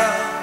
love.